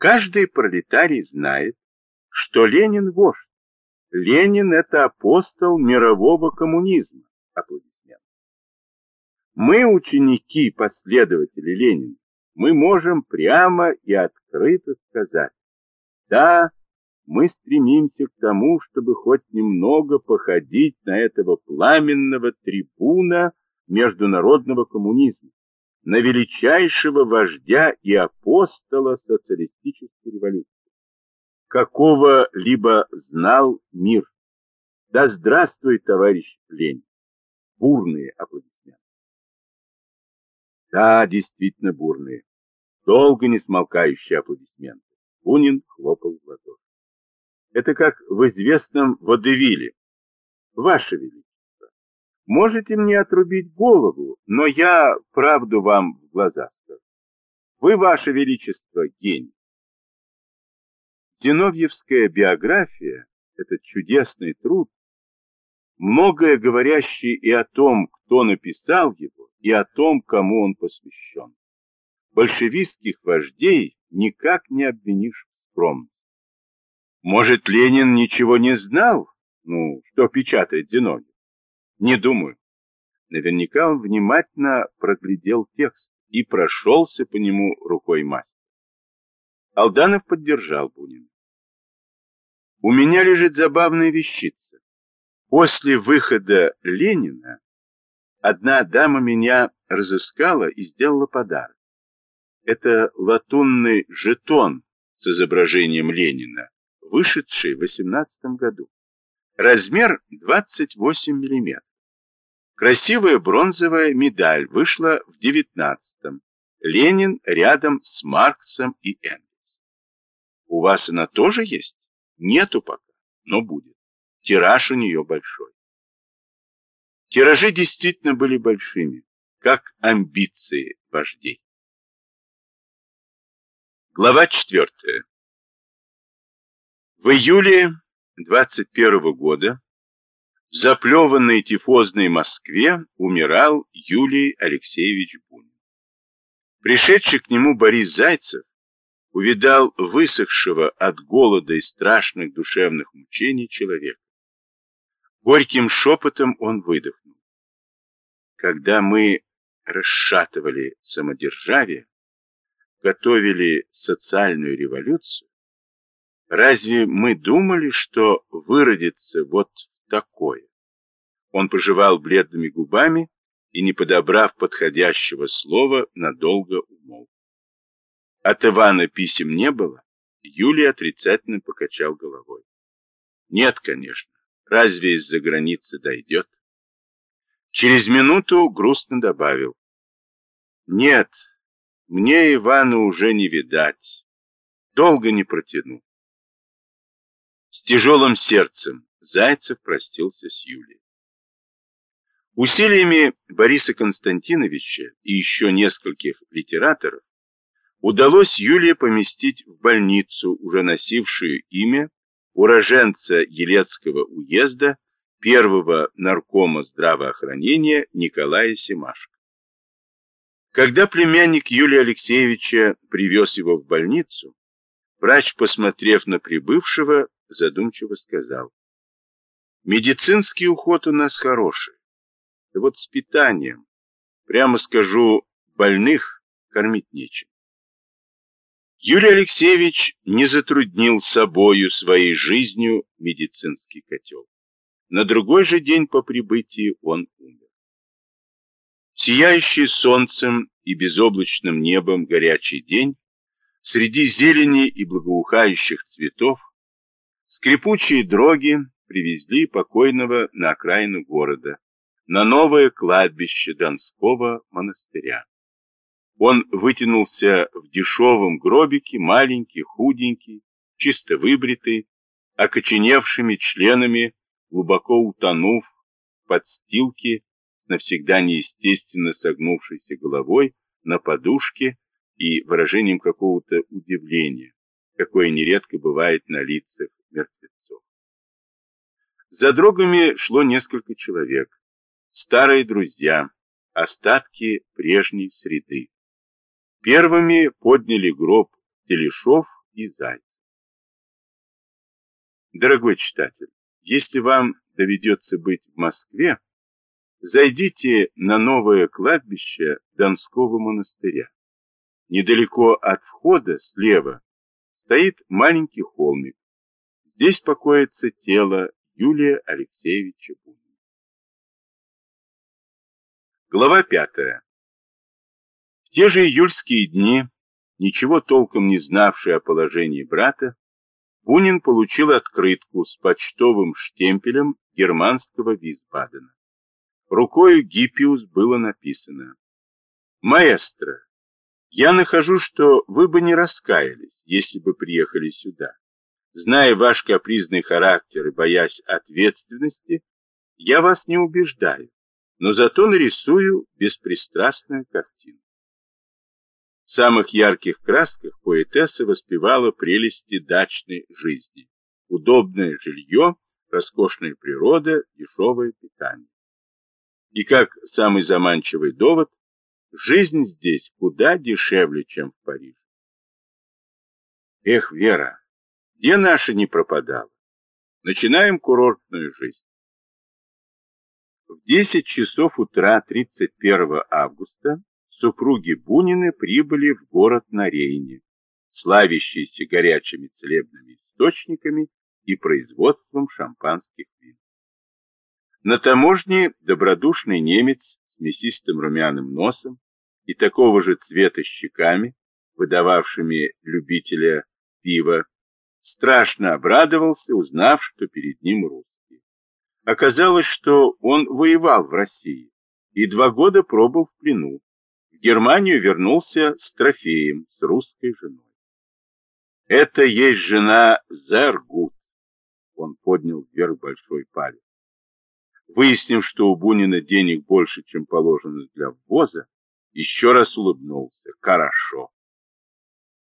Каждый пролетарий знает, что Ленин вождь. Ленин это апостол мирового коммунизма. Мы ученики и последователи Ленина. Мы можем прямо и открыто сказать, да, мы стремимся к тому, чтобы хоть немного походить на этого пламенного трибуна международного коммунизма, на величайшего вождя и апостола социалистической революции, какого-либо знал мир. Да здравствует, товарищ Ленин! Бурные аплодисменты. Да, действительно бурные, долго не смолкающие аплодисменты. Бунин хлопал в ладоши. Это как в известном водевиле. Ваше Величество, можете мне отрубить голову, но я правду вам в глаза скажу. Вы, Ваше Величество, гений. Зиновьевская биография, этот чудесный труд, многое говорящий и о том, кто написал его, и о том, кому он посвящен. Большевистских вождей никак не обвинишь в скромности. Может, Ленин ничего не знал? Ну, что печатает Зиновьев? Не думаю. Наверняка он внимательно проглядел текст и прошелся по нему рукой мастера. Алданов поддержал Бунина. У меня лежит забавная вещица. После выхода Ленина одна дама меня разыскала и сделала подарок. Это латунный жетон с изображением Ленина, вышедший в 18 году. Размер 28 мм. Красивая бронзовая медаль вышла в 19-м. Ленин рядом с Марксом и Энгельсом. У вас она тоже есть? Нету пока, но будет. Тираж у нее большой. Тиражи действительно были большими, как амбиции вождей. Глава четвертая. В июле 21 года в заплеванной тифозной Москве умирал Юлий Алексеевич Бунин. Пришедший к нему Борис Зайцев увидал высохшего от голода и страшных душевных мучений человека. Горьким шепотом он выдохнул. Когда мы расшатывали самодержавие, готовили социальную революцию, Разве мы думали, что выродится вот такое? Он пожевал бледными губами и, не подобрав подходящего слова, надолго умолк. От Ивана писем не было? Юлий отрицательно покачал головой. Нет, конечно. Разве из-за границы дойдет? Через минуту грустно добавил. Нет, мне Ивана уже не видать. Долго не протяну. С тяжелым сердцем Зайцев простился с Юлией. Усилиями Бориса Константиновича и еще нескольких литераторов удалось Юлии поместить в больницу, уже носившую имя уроженца Елецкого уезда, первого наркома здравоохранения Николая Семашко. Когда племянник Юлия Алексеевича привез его в больницу, врач, посмотрев на прибывшего, задумчиво сказал. Медицинский уход у нас хороший. Вот с питанием, прямо скажу, больных кормить нечем. Юрий Алексеевич не затруднил собою своей жизнью медицинский котел. На другой же день по прибытии он умер. Сияющий солнцем и безоблачным небом горячий день, среди зелени и благоухающих цветов, Скрипучие дроги привезли покойного на окраину города, на новое кладбище Донского монастыря. Он вытянулся в дешевом гробике, маленький, худенький, чисто выбритый, окоченевшими членами, глубоко утонув в подстилке, навсегда неестественно согнувшейся головой на подушке и выражением какого-то удивления, какое нередко бывает на лицах мертвецов. За дрогами шло несколько человек, старые друзья, остатки прежней среды. Первыми подняли гроб Телешов и Зайцев. Дорогой читатель, если вам доведется быть в Москве, зайдите на новое кладбище Донского монастыря. Недалеко от входа слева стоит маленький холмик. Здесь покоится тело Юлия Алексеевича Бунина. Глава пятая. В те же июльские дни, ничего толком не знавший о положении брата, Бунин получил открытку с почтовым штемпелем германского Висбадена. Рукою Гиппиус было написано «Маэстро, я нахожу, что вы бы не раскаялись, если бы приехали сюда. Зная ваш капризный характер и боясь ответственности, я вас не убеждаю, но зато нарисую беспристрастную картину. В самых ярких красках поэтесса воспевала прелести дачной жизни. Удобное жилье, роскошная природа, дешевое питание. И как самый заманчивый довод, жизнь здесь куда дешевле, чем в Париже. Эх, Вера, где наша не пропадала? Начинаем курортную жизнь. В 10 часов утра 31 августа супруги Бунины прибыли в город на Рейне, славящийся горячими целебными источниками и производством шампанских вин. На таможне добродушный немец с мясистым румяным носом и такого же цвета щеками, выдававшими любителя пива, страшно обрадовался, узнав, что перед ним русский. Оказалось, что он воевал в России и два года пробыл в плену, Германию вернулся с трофеем, с русской женой. Это есть жена Зергут. Он поднял вверх большой палец. Выяснив, что у Бунина денег больше, чем положено для ввоза, еще раз улыбнулся. Хорошо.